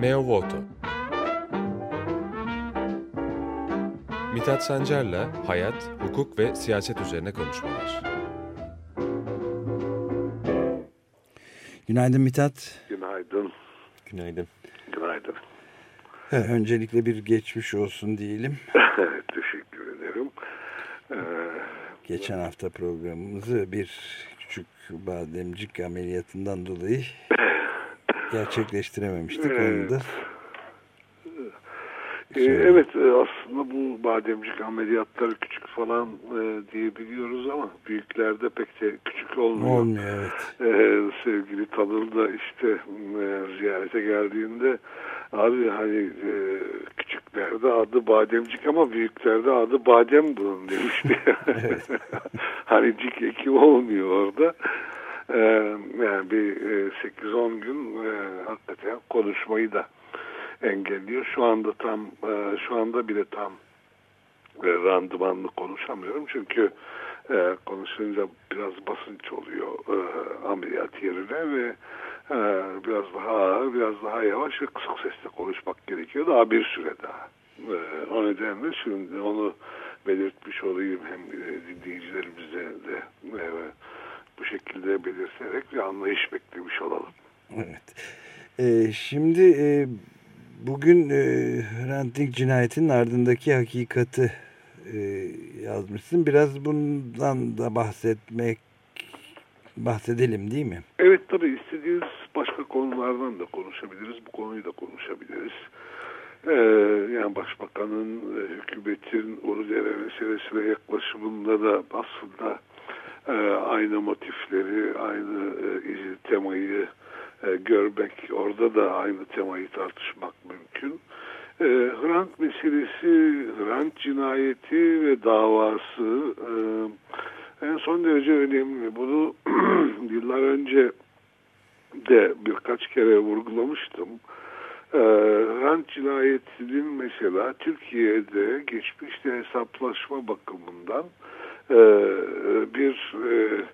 Meo Voto Mithat Sancar'la hayat, hukuk ve siyaset üzerine konuşmalar. Günaydın Mithat. Günaydın. Günaydın. Günaydın. Öncelikle bir geçmiş olsun diyelim. Teşekkür ederim. Ee, Geçen hafta programımızı bir küçük bademcik ameliyatından dolayı gerçekleştirememiştik. Onu da e, evet e, aslında bu bademcik ameliyatları küçük falan e, diyebiliyoruz ama büyüklerde pek de küçük olmuyor. olmuyor evet. Ee, sevgili Tanıl da işte e, ziyarete geldiğinde abi hani e, küçüklerde adı bademcik ama büyüklerde adı badem bunun demişti. hani cik eki olmuyor orada. Ee, yani bir e, 8-10 gün e, hakikaten konuşmayı da engelliyor. Şu anda tam e, şu anda bile tam e, randımanlı konuşamıyorum çünkü e, konuşunca biraz basınç oluyor e, ameliyat yerine ve biraz daha ağır, biraz daha yavaş ve kısık sesle konuşmak gerekiyor. Daha bir süre daha. E, o nedenle şimdi onu belirtmiş olayım hem dinleyicilerimize de e, bu şekilde belirterek bir anlayış beklemiş olalım. Evet. Ee, şimdi e, bugün e, Hrant Dink cinayetinin ardındaki hakikati e, yazmışsın. Biraz bundan da bahsetmek bahsedelim değil mi? Evet tabii istediğiniz başka konulardan da konuşabiliriz. Bu konuyu da konuşabiliriz. Ee, yani başbakanın, e, hükümetin Uludere meselesine yaklaşımında da aslında e, aynı motifleri, aynı e, temayı e, görmek, orada da aynı temayı tartışmak mümkün. E, Hrant meselesi, Hrant cinayeti ve davası e, en son derece önemli. Bunu yıllar önce de birkaç kere vurgulamıştım. E, Hrant cinayetinin mesela Türkiye'de geçmişte hesaplaşma bakımından bir e,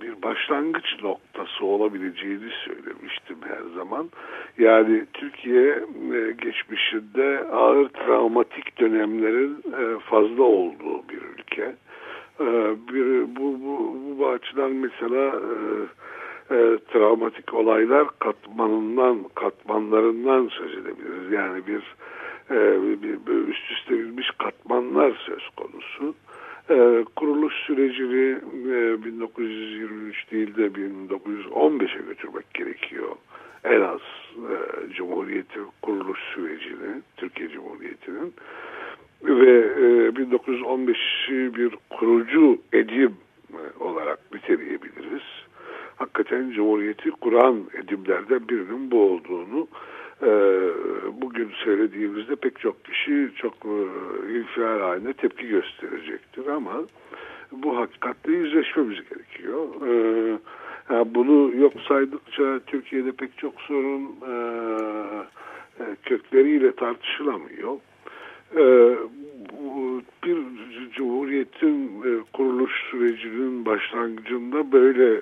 bir başlangıç noktası olabileceğini söylemiştim her zaman. Yani Türkiye geçmişinde ağır travmatik dönemlerin fazla olduğu bir ülke. Bir, bu, bu, bu açıdan mesela travmatik olaylar katmanından, katmanlarından söz edebiliriz. Yani bir, bir, bir üst üste bilmiş katmanlar söz konusu. Ee, kuruluş sürecini e, 1923 değil de 1915'e götürmek gerekiyor. En az e, Cumhuriyet'in kuruluş sürecini, Türkiye Cumhuriyeti'nin ve e, 1915'i bir kurucu edim e, olarak niteleyebiliriz. Hakikaten Cumhuriyeti kuran edimlerden birinin bu olduğunu e, bugün söylediğimizde pek çok kişi çok e, infial haline tepki gösterecektir ama bu hakikatle yüzleşmemiz gerekiyor. E, yani bunu yok saydıkça Türkiye'de pek çok sorun e, e, kökleriyle tartışılamıyor. E, bu, bir cumhuriyetin e, kuruluş sürecinin başlangıcında böyle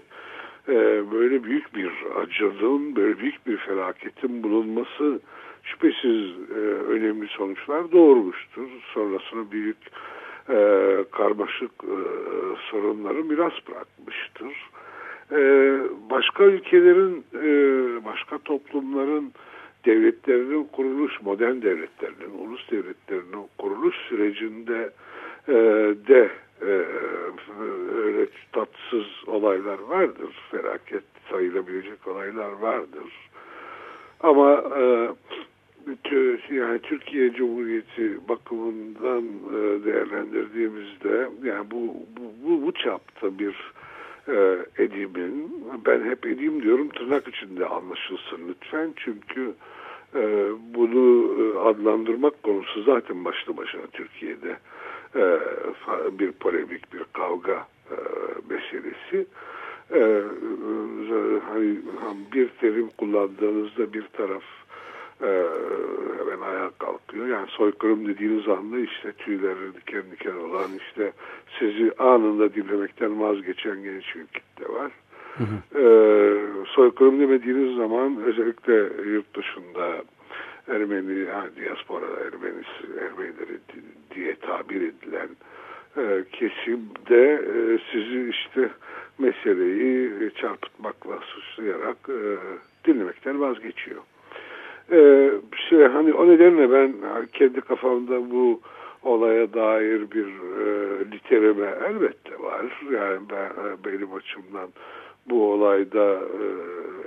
e, böyle büyük bir acılığın, böyle büyük bir felaketin bulunması şüphesiz e, önemli sonuçlar doğurmuştur. Sonrasında büyük e, karmaşık e, sorunları miras bırakmıştır. E, başka ülkelerin, e, başka toplumların devletlerinin kuruluş, modern devletlerinin, ulus devletlerinin kuruluş sürecinde e, de e, öyle tatsız olaylar vardır. Felaket sayılabilecek olaylar vardır. Ama yani Türkiye Cumhuriyeti bakımından değerlendirdiğimizde yani bu bu, bu, bu çapta bir e, edimin ben hep edim diyorum tırnak içinde anlaşılsın lütfen çünkü e, bunu e, adlandırmak konusu zaten başlı başına Türkiye'de e, bir polemik, bir kavga e, meselesi. E, hani bir terim kullandığınızda bir taraf hemen ayağa kalkıyor. Yani soykırım dediğiniz anda işte tüyleri diken diken olan işte sizi anında dinlemekten vazgeçen genç bir kitle var. Hı hı. E, soykırım demediğiniz zaman özellikle yurt dışında Ermeni, yani diaspora Ermenisi, Ermenileri diye tabir edilen e, kesimde e, sizi işte meseleyi çarpıtmakla suçlayarak e, dinlemekten vazgeçiyor. E, şey, hani o nedenle ben kendi kafamda bu olaya dair bir e, litereme elbette var. Yani ben, e, benim açımdan bu olayda e,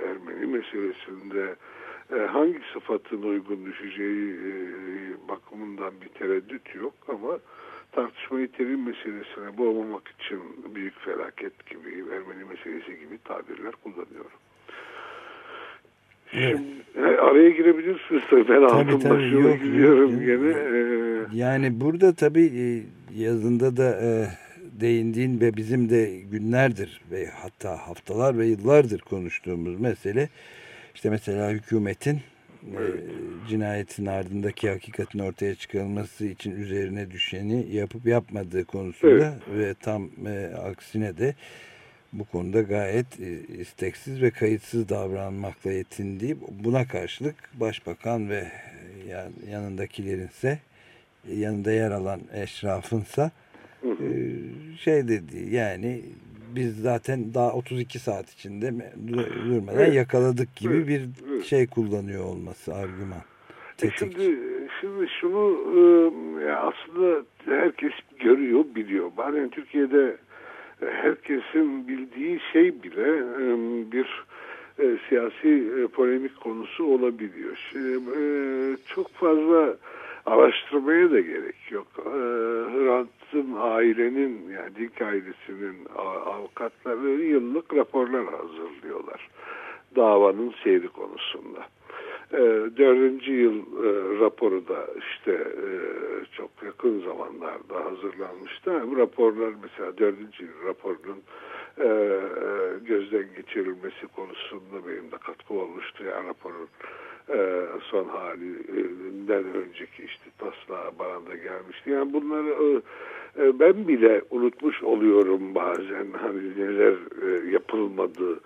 Ermeni meselesinde e, hangi sıfatın uygun düşeceği e, bakımından bir tereddüt yok ama tartışmayı terim meselesine boğmamak için büyük felaket gibi, Ermeni meselesi gibi tabirler kullanıyorum. Evet. Şimdi araya girebilirsiniz tabii. Ben tabii, tabii, yok, gidiyorum yok, gene. Ee, yani burada tabii e, yazında da e, değindiğin ve bizim de günlerdir ve hatta haftalar ve yıllardır konuştuğumuz mesele işte mesela hükümetin evet. e, cinayetin ardındaki hakikatin ortaya çıkarılması için üzerine düşeni yapıp yapmadığı konusunda evet. ve tam e, aksine de bu konuda gayet e, isteksiz ve kayıtsız davranmakla yetindiği buna karşılık başbakan ve e, yanındakilerinse yanında yer alan eşrafınsa e, şey dedi yani biz zaten daha 32 saat içinde durmadan evet. yakaladık gibi evet. bir evet. şey kullanıyor olması argüman. E şimdi, şimdi şunu e, aslında herkes görüyor, biliyor. Bazen Türkiye'de herkesin bildiği şey bile bir e, siyasi e, polemik konusu olabiliyor. Şimdi, e, çok fazla araştırmaya da gerek yok. Hrant'ın ailenin yani Dink ailesinin avukatları yıllık raporlar hazırlıyorlar davanın seyri konusunda. E, dördüncü yıl e, raporu da işte e, çok yakın zamanlarda hazırlanmıştı. Bu raporlar mesela dördüncü yıl raporunun e, gözden geçirilmesi konusunda benim de katkı olmuştu. Yani raporun e, son halinden önceki işte taslağı bana da gelmişti. Yani bunları ben bile unutmuş oluyorum bazen hani neler yapılmadı,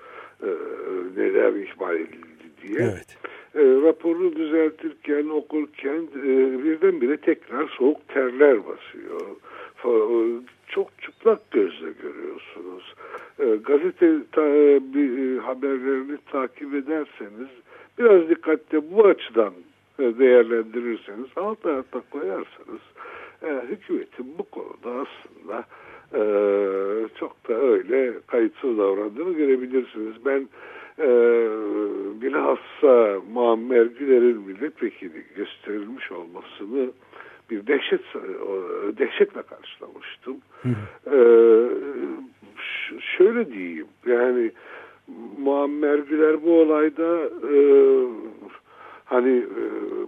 neler ihmal edildi diye. Evet. E, raporu düzeltirken, okurken e, birdenbire tekrar soğuk terler basıyor. E, çok çıplak gözle görüyorsunuz. E, gazete ta, bir, e, haberlerini takip ederseniz biraz dikkatle bu açıdan e, değerlendirirseniz alt alta koyarsanız e, hükümetin bu konuda aslında e, çok da öyle kayıtsız davrandığını görebilirsiniz. Ben e, bilhassa Muammer Güler'in milletvekili gösterilmiş olmasını bir dehşet dehşetle karşılamıştım. Ee, şöyle diyeyim yani Muammer Güler bu olayda e, hani e,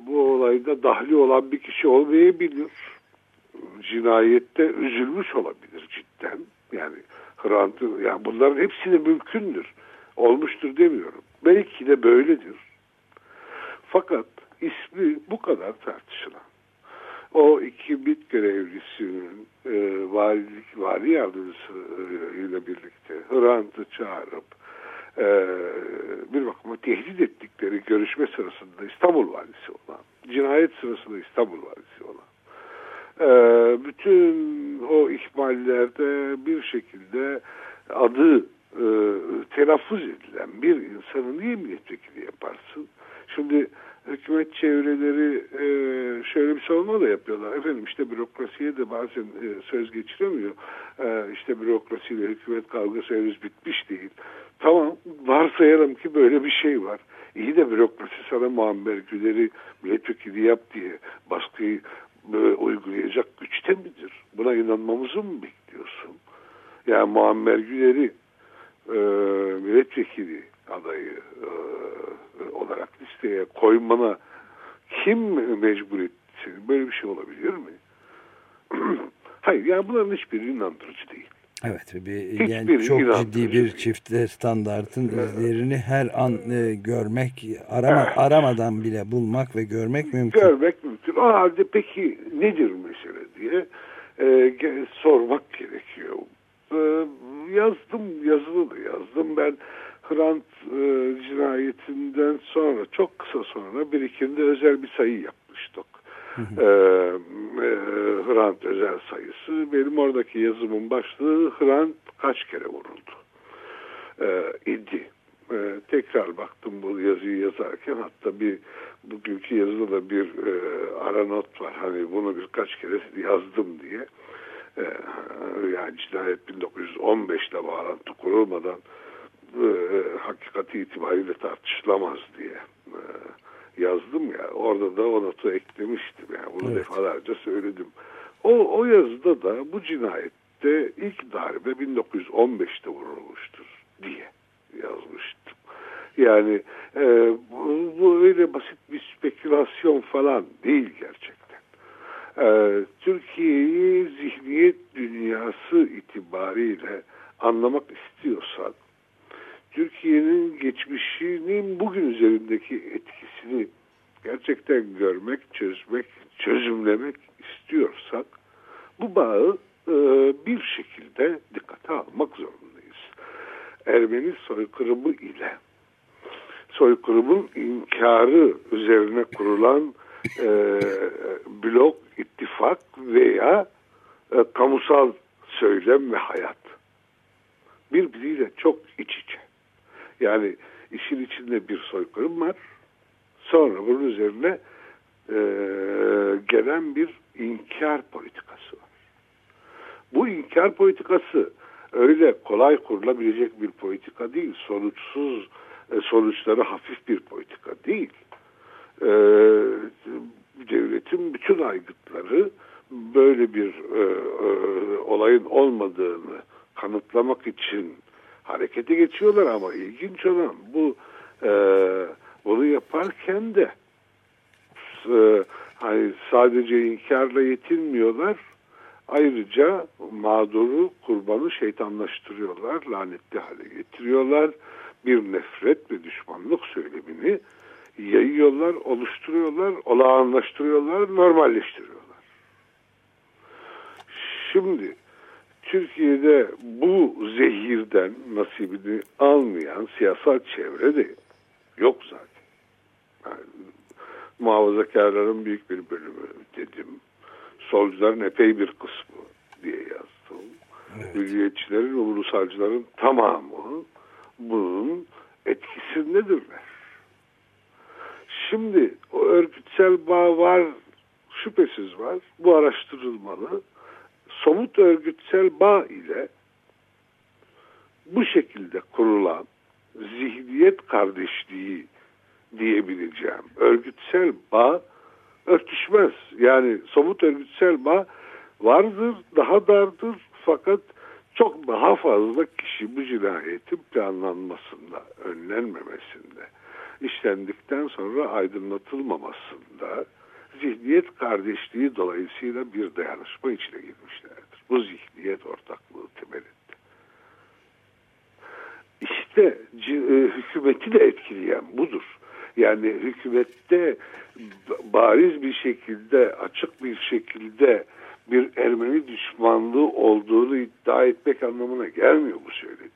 bu olayda dahli olan bir kişi olmayabilir. Cinayette üzülmüş olabilir cidden. Yani Hrant'ı yani bunların hepsi de mümkündür olmuştur demiyorum. Belki de böyledir. Fakat ismi bu kadar tartışılan. O iki bit görevlisinin e, valilik, vali yardımcısı ile birlikte Hrant'ı çağırıp e, bir bakıma tehdit ettikleri görüşme sırasında İstanbul valisi olan, cinayet sırasında İstanbul valisi olan, e, bütün o ihmallerde bir şekilde adı e, telaffuz edilen bir insanı niye milletvekili yaparsın? Şimdi hükümet çevreleri e, şöyle bir savunma da yapıyorlar. Efendim işte bürokrasiye de bazen e, söz geçiremiyor. E, işte bürokrasiyle hükümet kavgası henüz bitmiş değil. Tamam varsayalım ki böyle bir şey var. İyi de bürokrasi sana Muammer Güler'i milletvekili yap diye baskıyı e, uygulayacak güçte midir? Buna inanmamızı mı bekliyorsun? Yani Muammer Güler'i e, milletvekili adayı e, olarak listeye koymana kim mecbur etti seni? Böyle bir şey olabilir mi? Hayır yani bunların hiçbiri inandırıcı değil. Evet bir yani çok ciddi bir çifte standartın evet. izlerini her an e, görmek arama, evet. aramadan bile bulmak ve görmek mümkün. Görmek mümkün. O halde peki nedir mesele diye e, sormak gerekiyor. E, yazdım, yazılı yazdım. Ben Hrant e, cinayetinden sonra, çok kısa sonra birikimde özel bir sayı yapmıştık. e, e, Hrant özel sayısı. Benim oradaki yazımın başlığı Hrant kaç kere vuruldu e, idi. E, tekrar baktım bu yazıyı yazarken hatta bir bugünkü yazıda da bir e, ara not var. Hani bunu birkaç kere yazdım diye. E, yani cinayet 1915'te bağlantı kurulmadan e, hakikati itibariyle tartışılamaz diye e, yazdım ya. Orada da o notu eklemiştim. Yani bunu evet. defalarca söyledim. O, o yazıda da bu cinayette ilk darbe 1915'te vurulmuştur diye yazmıştım. Yani e, bu, bu öyle basit bir spekülasyon falan değil gerçekten. E, Türkiye'yi zihniyet dünyası itibariyle anlamak istiyorsak, Türkiye'nin geçmişinin bugün üzerindeki etkisini gerçekten görmek, çözmek, çözümlemek istiyorsak, bu bağı e, bir şekilde dikkate almak zorundayız. Ermeni soykırımı ile soykırımın inkarı üzerine kurulan e, blok, ittifak veya e, kamusal söylem ve hayat. Birbiriyle çok iç içe. Yani işin içinde bir soykırım var. Sonra bunun üzerine e, gelen bir inkar politikası var. Bu inkar politikası öyle kolay kurulabilecek bir politika değil. Sonuçsuz e, sonuçları hafif bir politika değil. E, devletin bütün aygıtları böyle bir e, e, olayın olmadığını kanıtlamak için harekete geçiyorlar ama ilginç olan bu e, bunu yaparken de e, hani sadece inkarla yetinmiyorlar Ayrıca mağduru, kurbanı şeytanlaştırıyorlar, lanetli hale getiriyorlar. Bir nefret ve düşmanlık söylemini yayıyorlar, oluşturuyorlar, olağanlaştırıyorlar, normalleştiriyorlar. Şimdi Türkiye'de bu zehirden nasibini almayan siyasal çevre de yok zaten. Yani, muhafazakarların büyük bir bölümü dedim solcuların epey bir kısmı diye yazdım. Evet. Hürriyetçilerin ve ulusalcıların tamamı bunun etkisindedirler. Şimdi o örgütsel bağ var, şüphesiz var. Bu araştırılmalı. Somut örgütsel bağ ile bu şekilde kurulan zihniyet kardeşliği diyebileceğim örgütsel bağ örtüşmez. Yani somut örgütsel bağ vardır, daha dardır fakat çok daha fazla kişi bu cinayetin planlanmasında, önlenmemesinde, işlendikten sonra aydınlatılmamasında zihniyet kardeşliği dolayısıyla bir dayanışma içine girmişlerdir. Bu zihniyet ortaklığı temelinde. İşte e, hükümeti de etkileyen budur. Yani hükümette bariz bir şekilde, açık bir şekilde bir Ermeni düşmanlığı olduğunu iddia etmek anlamına gelmiyor bu söylediğim.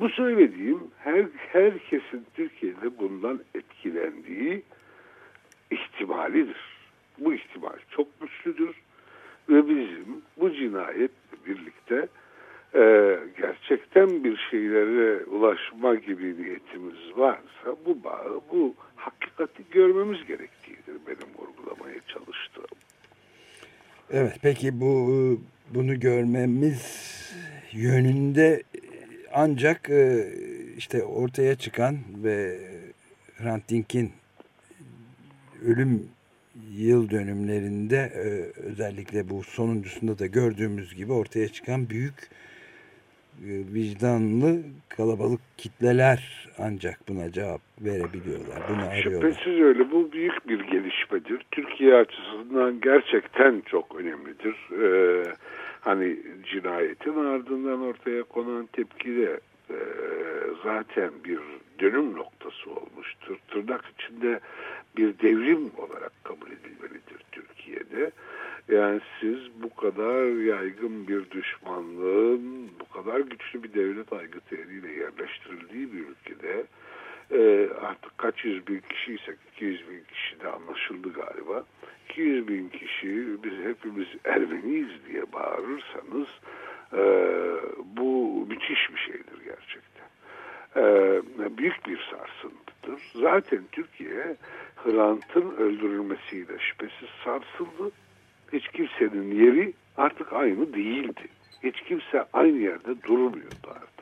Bu söylediğim her herkesin Türkiye'de bundan etkilendiği ihtimalidir. Bu ihtimal çok güçlüdür ve bizim bu cinayetle birlikte e, gerçekten bir şeylere ulaşma gibi niyetimiz varsa bu bağı, bu hakikati görmemiz gerektiğidir benim vurgulamaya çalıştığım. Evet peki bu bunu görmemiz yönünde ancak e, işte ortaya çıkan ve Hrant Dink'in ölüm yıl dönümlerinde e, özellikle bu sonuncusunda da gördüğümüz gibi ortaya çıkan büyük e, vicdanlı kalabalık kitleler ancak buna cevap verebiliyorlar. Bunu arıyorlar. Şüphesiz öyle. Bu büyük bir gelişmedir. Türkiye açısından gerçekten çok önemlidir. Ee, hani cinayetin ardından ortaya konan tepki de e, zaten bir dönüm noktası olmuştur. Tırnak içinde bir devrim olarak kabul edilmelidir Türkiye'de. Yani siz bu kadar yaygın bir düşmanlığın, bu kadar güçlü bir devlet aygıtıyla yerleştirildiği bir ülkede e, artık kaç yüz bin kişiysek 200 bin kişi de anlaşıldı galiba. 200 bin kişi biz hepimiz Ermeniyiz diye bağırırsanız e, bu müthiş bir şeydir gerçekten. E, büyük bir sarsıntıdır. Zaten Türkiye Hrant'ın öldürülmesiyle şüphesiz sarsıldı. Hiç kimsenin yeri artık aynı değildi. Hiç kimse aynı yerde durmuyordu artık.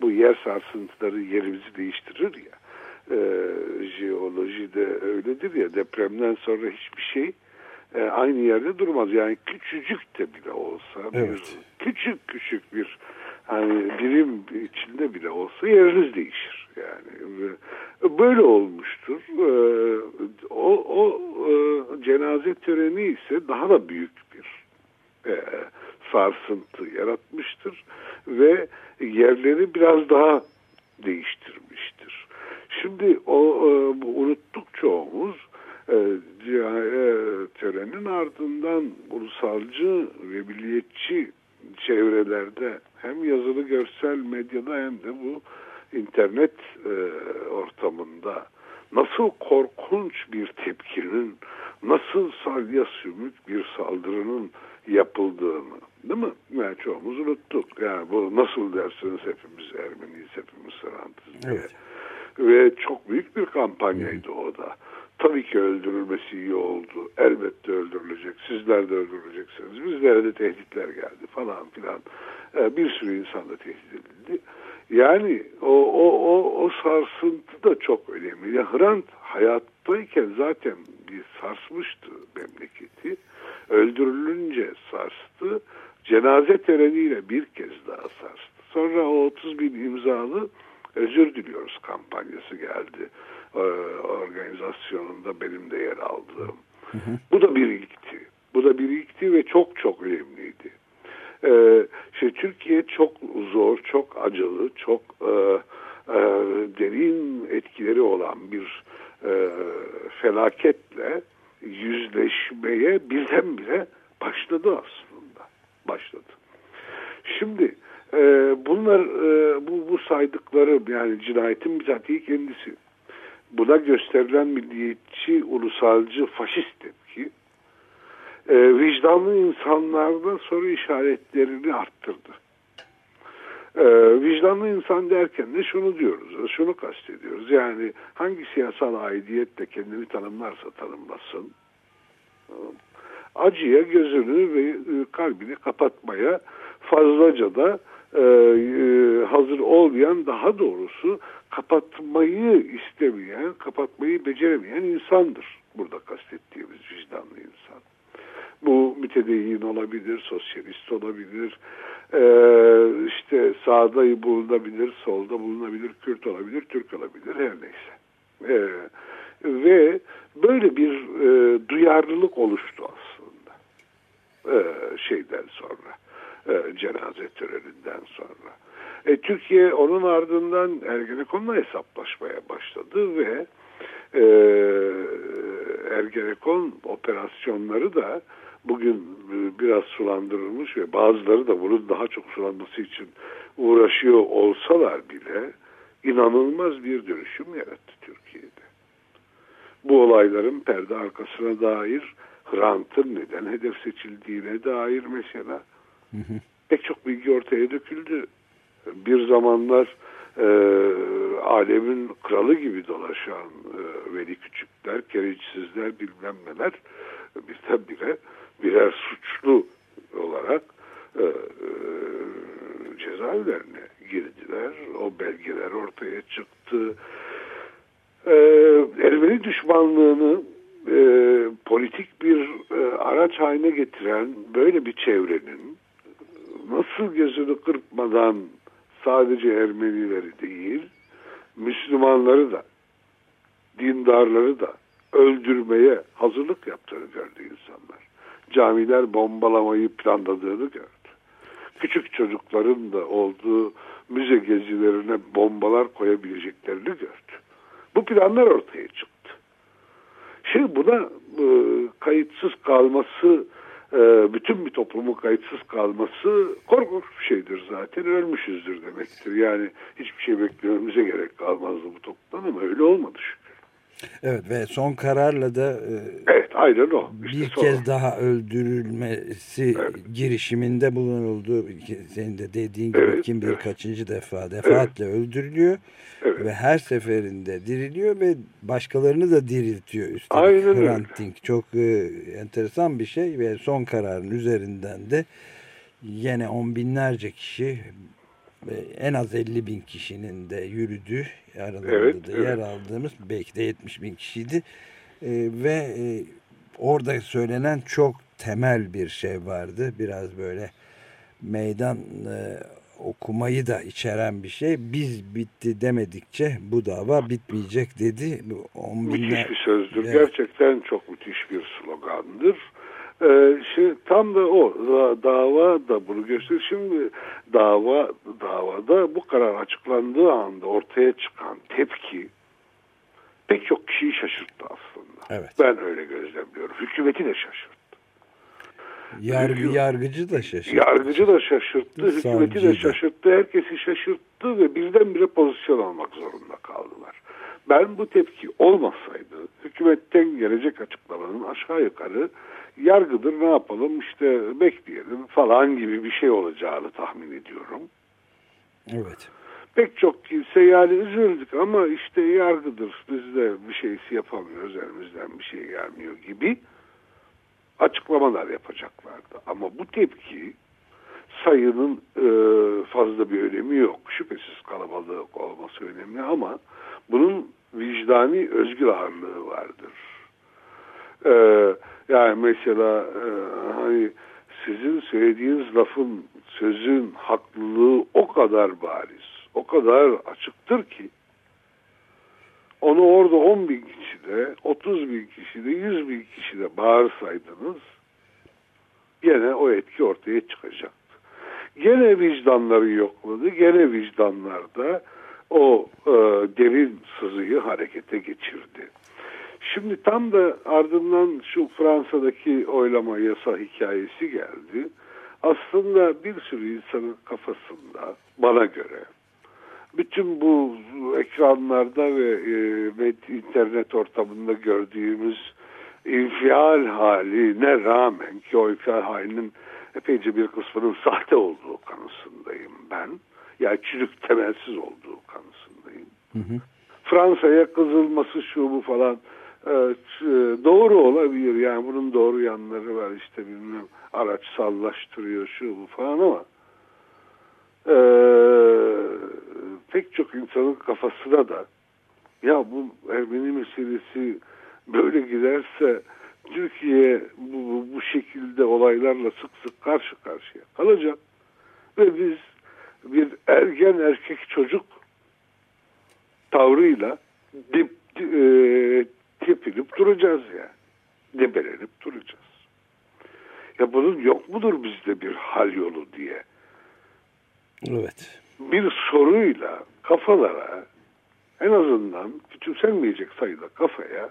Bu yer sarsıntıları yerimizi değiştirir ya. E, jeoloji de öyledir ya depremden sonra hiçbir şey e, aynı yerde durmaz. Yani küçücük de bile olsa evet. bir küçük küçük bir hani birim içinde bile olsa yeriniz değişir. Yani böyle olmuştur. Ee, o, o e, cenaze töreni ise daha da büyük bir e, sarsıntı yaratmıştır ve yerleri biraz daha değiştirmiştir. Şimdi o e, unuttuk çoğumuz e, törenin ardından ulusalcı ve milliyetçi çevrelerde hem yazılı görsel medyada hem de bu internet e, ortamında nasıl korkunç bir tepkinin, nasıl salya sümük bir saldırının yapıldığını değil mi? Yani çoğumuz unuttuk. Yani bu nasıl dersiniz hepimiz Ermeniyiz, hepimiz Hrantız diye. Evet. Ve çok büyük bir kampanyaydı o da. Tabii ki öldürülmesi iyi oldu. Elbette öldürülecek. Sizler de öldürüleceksiniz. Bizlere de tehditler geldi falan filan. Ee, bir sürü insan da tehdit edildi. Yani o, o, o, o sarsıntı da çok önemli. Ya Hrant hayattayken zaten bir sarsmıştı memleketi. Öldürülünce sarstı. Cenaze töreniyle bir kez daha sarstı. Sonra o 30 bin imzalı özür diliyoruz kampanyası geldi. Ee, organizasyonunda benim de yer aldığım. Hı hı. Bu da bir ilkti. Bu da bir ilkti ve çok çok önemliydi. Ee, işte Türkiye çok zor, çok acılı, çok e, e, derin etkileri olan bir e, felaketle yüzleşmeye birdenbire başladı aslında. Başladı. Şimdi e, bunlar e, bu, bu saydıkları yani cinayetin bizatihi kendisi buna gösterilen milliyetçi, ulusalcı, faşist tepki e, vicdanlı insanlarda soru işaretlerini arttırdı. E, vicdanlı insan derken de şunu diyoruz, şunu kastediyoruz. Yani hangi siyasal aidiyette kendini tanımlarsa tanımlasın, acıya gözünü ve e, kalbini kapatmaya fazlaca da e, e, hazır olmayan daha doğrusu kapatmayı istemeyen, kapatmayı beceremeyen insandır. Burada kastettiğimiz vicdanlı insan. Bu mütedeyyin olabilir, sosyalist olabilir, ee, işte sağda bulunabilir, solda bulunabilir, Kürt olabilir, Türk olabilir, her neyse. Ee, ve böyle bir e, duyarlılık oluştu aslında e, şeyden sonra, e, cenaze töreninden sonra. E, Türkiye onun ardından Ergenekon'la hesaplaşmaya başladı ve e, Ergenekon operasyonları da bugün e, biraz sulandırılmış ve bazıları da bunun daha çok sulanması için uğraşıyor olsalar bile inanılmaz bir dönüşüm yarattı Türkiye'de. Bu olayların perde arkasına dair Hrant'ın neden hedef seçildiğine dair mesela hı hı. pek çok bilgi ortaya döküldü. Bir zamanlar e, alemin kralı gibi dolaşan e, Veli Küçükler, Keriçsizler bilmem neler birdenbire birer suçlu olarak e, e, cezaevlerine girdiler. O belgeler ortaya çıktı. E, Ermeni düşmanlığını e, politik bir e, araç haline getiren böyle bir çevrenin nasıl gözünü kırpmadan sadece Ermenileri değil, Müslümanları da, dindarları da öldürmeye hazırlık yaptığını gördü insanlar. Camiler bombalamayı planladığını gördü. Küçük çocukların da olduğu müze gezilerine bombalar koyabileceklerini gördü. Bu planlar ortaya çıktı. Şimdi buna e, kayıtsız kalması e, bütün bir toplumun kayıtsız kalması korkunç bir şeydir zaten. Ölmüşüzdür demektir. Yani hiçbir şey beklememize gerek kalmazdı bu toplumdan ama öyle olmadı şükür. Evet ve son kararla da e, evet aynen o. İşte bir sonra. kez daha öldürülmesi evet. girişiminde bulunuldu. Senin de dediğin gibi evet, kim bir evet. kaçıncı defa defaatle evet. öldürülüyor. Evet. Ve her seferinde diriliyor ve başkalarını da diriltiyor. Üstelik Aynen Hrant Dink çok e, enteresan bir şey ve son kararın üzerinden de yine on binlerce kişi en az 50 bin kişinin de yürüdüğü aralarında evet, da evet. yer aldığımız belki de 70 bin kişiydi e, ve e, orada söylenen çok temel bir şey vardı biraz böyle meydan e, okumayı da içeren bir şey biz bitti demedikçe bu dava bitmeyecek dedi. On müthiş bir sözdür. Evet. Gerçekten çok müthiş bir slogandır. Ee, şimdi tam da o dava da bunu gösteriyor. Şimdi dava davada bu karar açıklandığı anda ortaya çıkan tepki pek çok kişiyi şaşırttı aslında. Evet. Ben öyle gözlemliyorum. Hükümeti de şaşırttı. Yargı, yargıcı da şaşırttı. Yargıcı da şaşırttı, hükümeti de şaşırttı, herkesi şaşırttı ve birdenbire pozisyon almak zorunda kaldılar. Ben bu tepki olmasaydı hükümetten gelecek açıklamanın aşağı yukarı yargıdır ne yapalım işte bekleyelim falan gibi bir şey olacağını tahmin ediyorum. Evet. Pek çok kimse yani üzüldük ama işte yargıdır biz de bir şeysi yapamıyoruz elimizden bir şey gelmiyor gibi açıklamalar yapacaklardı. Ama bu tepki sayının e, fazla bir önemi yok. Şüphesiz kalabalık olması önemli ama bunun vicdani özgür ağırlığı vardır. Ee, yani mesela e, hani sizin söylediğiniz lafın, sözün haklılığı o kadar bariz, o kadar açıktır ki onu orada 10 bin kişide, 30 bin kişide, 100 bin kişide bağırsaydınız gene o etki ortaya çıkacaktı. Gene vicdanları yokladı, gene vicdanlarda o e, derin sızıyı harekete geçirdi. Şimdi tam da ardından şu Fransa'daki oylama yasa hikayesi geldi. Aslında bir sürü insanın kafasında bana göre bütün bu ekranlarda ve e, internet ortamında gördüğümüz infial haline rağmen ki o infial halinin epeyce bir kısmının sahte olduğu kanısındayım ben. Yani çürük temelsiz olduğu kanısındayım. Fransa'ya kızılması şu bu falan Evet, doğru olabilir. Yani bunun doğru yanları var işte bilmem araç sallaştırıyor şu bu falan ama e, pek çok insanın kafasına da ya bu Ermeni meselesi böyle giderse Türkiye bu, bu, bu şekilde olaylarla sık sık karşı karşıya kalacak. Ve biz bir ergen erkek çocuk tavrıyla dip, e, tepinip duracağız ya. Debelenip duracağız. Ya bunun yok mudur bizde bir hal yolu diye. Evet. Bir soruyla kafalara en azından küçümsenmeyecek sayıda kafaya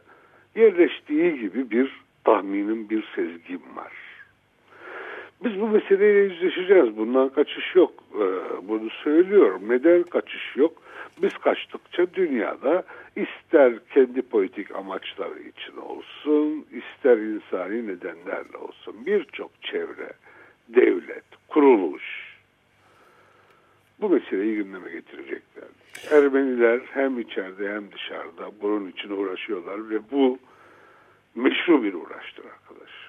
yerleştiği gibi bir tahminim, bir sezgim var. Biz bu meseleyle yüzleşeceğiz. Bundan kaçış yok. Ee, bunu söylüyorum. Neden kaçış yok? Biz kaçtıkça dünyada ister kendi politik amaçları için olsun, ister insani nedenlerle olsun birçok çevre, devlet, kuruluş bu meseleyi gündeme getirecekler. Ermeniler hem içeride hem dışarıda bunun için uğraşıyorlar ve bu meşru bir uğraştır arkadaşlar.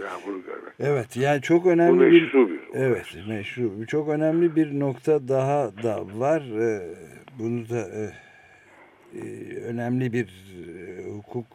Yani bunu görmek. Evet yani çok önemli bu meşru bir, bir evet meşru çok önemli bir nokta daha da var. Ee, bunu da e, e, önemli bir e, hukuk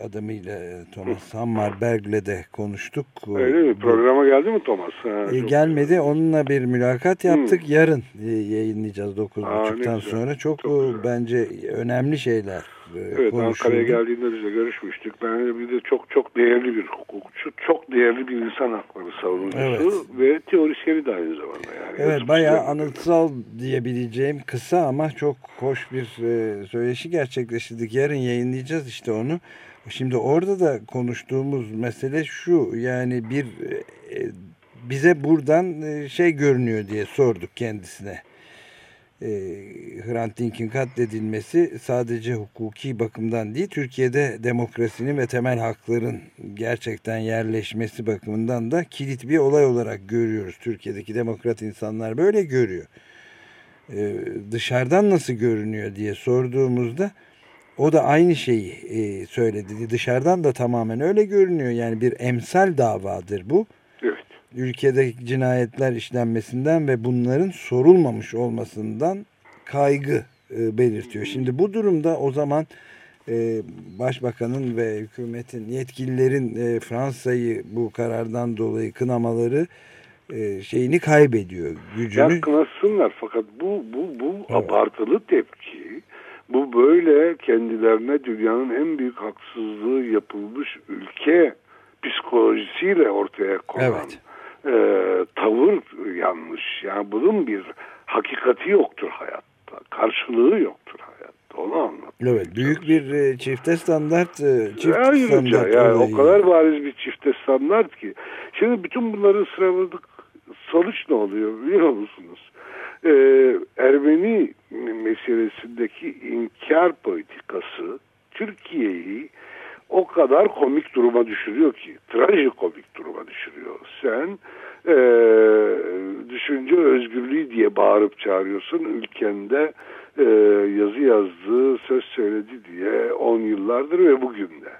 adamıyla Thomas Hammarberg'le de konuştuk. Öyle mi? Programa geldi mi Thomas? Ha, e, gelmedi. Onunla bir mülakat yaptık. Hmm. Yarın yayınlayacağız 9.30'dan sonra. Çok, çok bence önemli şeyler Evet konuşuldu. Ankara'ya geldiğinde biz de görüşmüştük. Ben bir de çok çok değerli bir hukukçu, çok değerli bir insan hakları savunucusu Evet. ve teorisyeni de aynı zamanda. Yani. Evet Yazıp bayağı çizen- anıtsal diyebileceğim kısa ama çok hoş bir e, söyleşi gerçekleştirdik. Yarın yayınlayacağız işte onu. Şimdi orada da konuştuğumuz mesele şu yani bir e, bize buradan e, şey görünüyor diye sorduk kendisine. E, Hrant Dink'in katledilmesi sadece hukuki bakımdan değil Türkiye'de demokrasinin ve temel hakların gerçekten yerleşmesi bakımından da kilit bir olay olarak görüyoruz. Türkiye'deki demokrat insanlar böyle görüyor. E, dışarıdan nasıl görünüyor diye sorduğumuzda o da aynı şeyi e, söyledi. Dışarıdan da tamamen öyle görünüyor. Yani bir emsal davadır bu Evet. ülkede cinayetler işlenmesinden ve bunların sorulmamış olmasından kaygı e, belirtiyor. Şimdi bu durumda o zaman e, başbakanın ve hükümetin yetkililerin e, Fransa'yı bu karardan dolayı kınamaları e, şeyini kaybediyor. Gücünü. Ya kınasınlar fakat bu bu bu Evet. abartılı tepki bu böyle kendilerine dünyanın en büyük haksızlığı yapılmış ülke psikolojisiyle ortaya konan Evet. E, tavır yanlış. Yani bunun bir hakikati yoktur hayatta. Karşılığı yoktur hayatta. Onu anlat. Evet, büyük bir e, çifte standart, e, çift Ayrıca standart yani olayı. o kadar bariz bir çifte standart ki. Şimdi bütün bunları sıraladık. Sonuç ne oluyor biliyor musunuz? Ee, Ermeni meselesindeki inkar politikası Türkiye'yi o kadar komik duruma düşürüyor ki. Trajikomik. Sen e, düşünce özgürlüğü diye bağırıp çağırıyorsun. Ülkende e, yazı yazdı, söz söyledi diye 10 yıllardır ve bugün de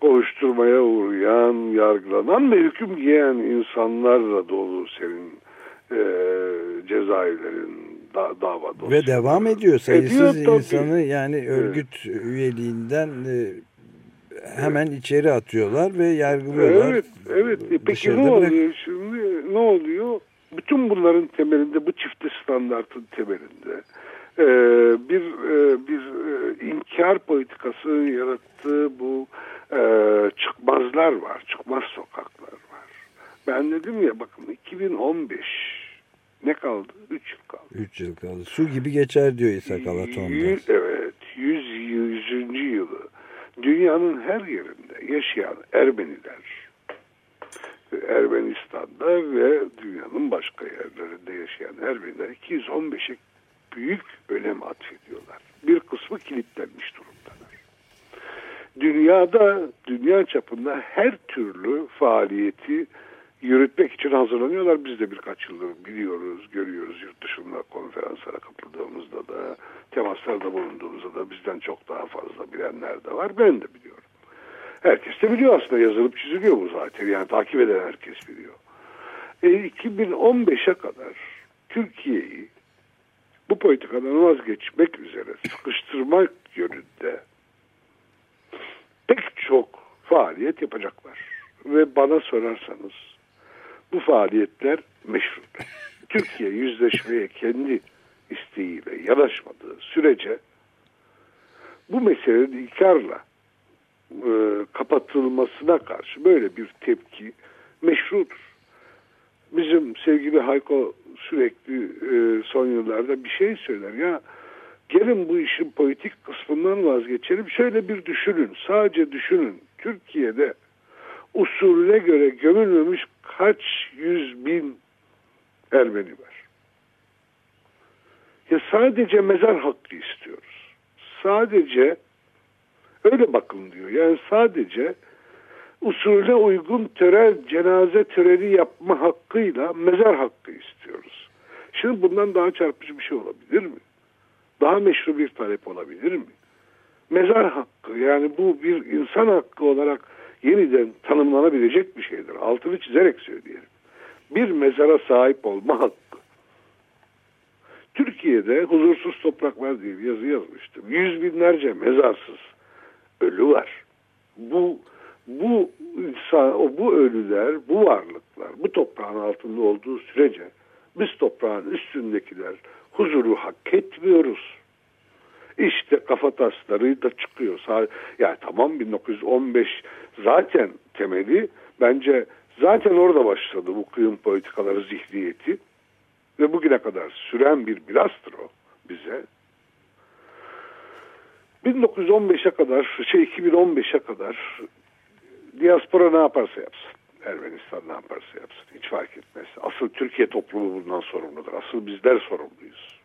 kovuşturmaya uğrayan, yargılanan ve hüküm giyen insanlarla dolu senin e, cezaevlerin da, dava dosyaları. Ve devam ediyor sayısız Ediyor tabii. insanı yani örgüt üyeliğinden e, hemen içeri atıyorlar ve yargılıyorlar. Evet, evet. E Peki ne bırak- oluyor şimdi? Ne oluyor? Bütün bunların temelinde, bu çifte standartın temelinde e, bir e, bir e, inkar politikasının yarattığı bu e, çıkmazlar var, çıkmaz sokaklar var. Ben dedim ya bakın 2015 ne kaldı? 3 yıl kaldı. Üç yıl kaldı. Su gibi geçer diyor İshak Alaton'da. Yüz, evet, yüz, yüzüncü yılı dünyanın her yerinde yaşayan Ermeniler, Ermenistan'da ve dünyanın başka yerlerinde yaşayan Ermeniler 215'e büyük önem atfediyorlar. Bir kısmı kilitlenmiş durumdalar. Dünyada, dünya çapında her türlü faaliyeti yürütmek için hazırlanıyorlar. Biz de birkaç yıldır biliyoruz, görüyoruz yurt dışında konferanslara katıldığımızda da, temaslarda bulunduğumuzda da bizden çok daha fazla bilenler de var. Ben de biliyorum. Herkes de biliyor aslında yazılıp çiziliyor bu zaten. Yani takip eden herkes biliyor. E, 2015'e kadar Türkiye'yi bu politikadan vazgeçmek üzere sıkıştırmak yönünde pek çok faaliyet yapacaklar. Ve bana sorarsanız bu faaliyetler meşrudur. Türkiye yüzleşmeye kendi isteğiyle yanaşmadığı sürece bu meselenin inkarla e, kapatılmasına karşı böyle bir tepki meşrudur. Bizim sevgili Hayko sürekli e, son yıllarda bir şey söyler ya gelin bu işin politik kısmından vazgeçelim şöyle bir düşünün sadece düşünün Türkiye'de usulüne göre gömülmemiş kaç yüz bin Ermeni var. Ya sadece mezar hakkı istiyoruz. Sadece öyle bakın diyor. Yani sadece usulüne uygun tören, cenaze töreni yapma hakkıyla mezar hakkı istiyoruz. Şimdi bundan daha çarpıcı bir şey olabilir mi? Daha meşru bir talep olabilir mi? Mezar hakkı yani bu bir insan hakkı olarak yeniden tanımlanabilecek bir şeydir. Altını çizerek söyleyelim. Bir mezara sahip olma hakkı. Türkiye'de huzursuz topraklar diye bir yazı yazmıştım. Yüz binlerce mezarsız ölü var. Bu bu insan, bu ölüler, bu varlıklar, bu toprağın altında olduğu sürece biz toprağın üstündekiler huzuru hak etmiyoruz. İşte kafa tasları da çıkıyor. Yani tamam 1915 zaten temeli bence zaten orada başladı bu kıyım politikaları zihniyeti ve bugüne kadar süren bir mirastır o bize. 1915'e kadar, şey 2015'e kadar diaspora ne yaparsa yapsın. Ermenistan ne yaparsa yapsın. Hiç fark etmez. Asıl Türkiye toplumu bundan sorumludur. Asıl bizler sorumluyuz.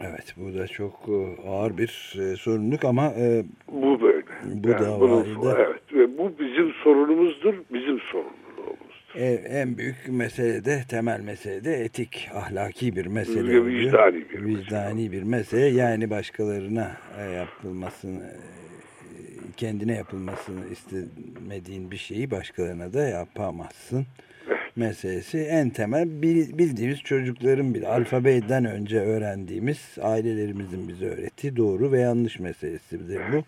Evet bu da çok e, ağır bir e, sorumluluk ama e, bu böyle. Bu yani da bunun, evet ve bu bizim sorunumuzdur, bizim sorumluluğumuzdur. E, en büyük mesele de temel mesele de etik, ahlaki bir mesele oluyor. Vicdani bir vicdani mesele. bir mesele. Yani başkalarına yapılmasını kendine yapılmasını istemediğin bir şeyi başkalarına da yapamazsın meselesi en temel bildiğimiz çocukların bir alfabeden önce öğrendiğimiz ailelerimizin bize öğrettiği doğru ve yanlış meselesidir bu.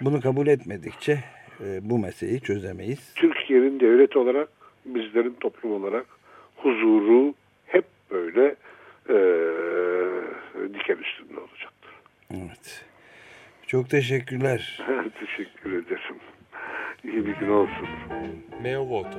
Bunu kabul etmedikçe e, bu meseleyi çözemeyiz. Türkiye'nin devlet olarak bizlerin toplum olarak huzuru hep böyle e, diken üstünde olacaktır. Evet. Çok teşekkürler. Teşekkür ederim. İyi bir gün olsun. Meo Volto